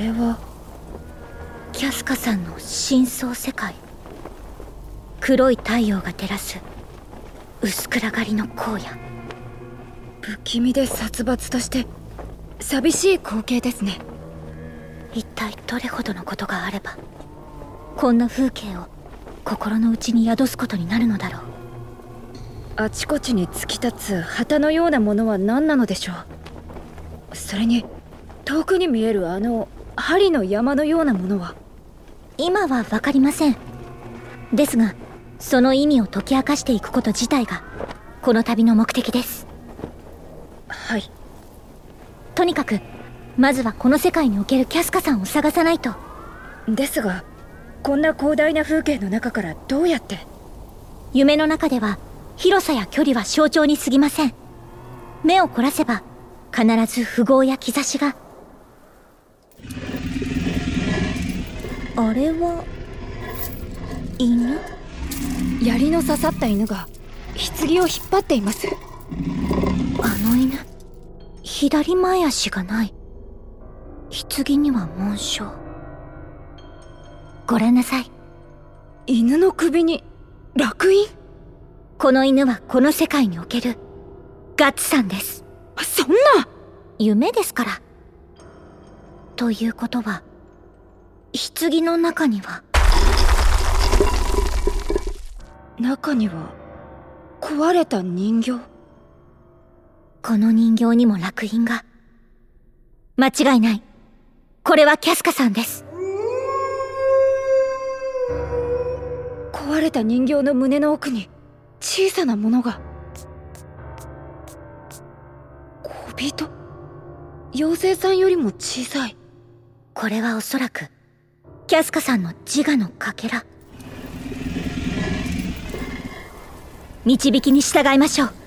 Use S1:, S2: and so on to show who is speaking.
S1: れは
S2: キャスカさんの深層世界。黒い太陽が照らす薄暗がりの荒野。
S1: 不気味で殺伐として寂しい光景ですね。
S2: 一体どれほどのことがあればこんな風景を心の内に宿すことになるのだろう。
S1: あちこちに突き立つ旗のようなものは何なのでしょう。それに遠くに見えるあの針の山のようなものは？
S2: 今は分かりません。ですがその意味を解き明かしていくこと自体がこの旅の目的です。
S1: はい。
S2: とにかくまずはこの世界におけるキャスカさんを探さないと。
S1: ですがこんな広大な風景の中からどうやって？
S2: 夢の中では広さや距離は象徴に過ぎません。目を凝らせば必ず符号や兆しがあれは犬？
S1: 槍の刺さった犬が棺を引っ張っています。
S2: あの犬左前足がない。棺には紋章。ご覧なさい。
S1: 犬の首に烙印？
S2: この犬はこの世界におけるガッツさんです。
S1: そんな？
S2: 夢ですから。ということは棺の中には。
S1: 中には壊れた人形？
S2: この人形にも烙印が。間違いない。これはキャスカさんです。
S1: 壊れた人形の胸の奥に小さなものが。小人？妖精さんよりも小さい。
S2: これはおそらくキャスカさんの自我のかけら導きに従いましょう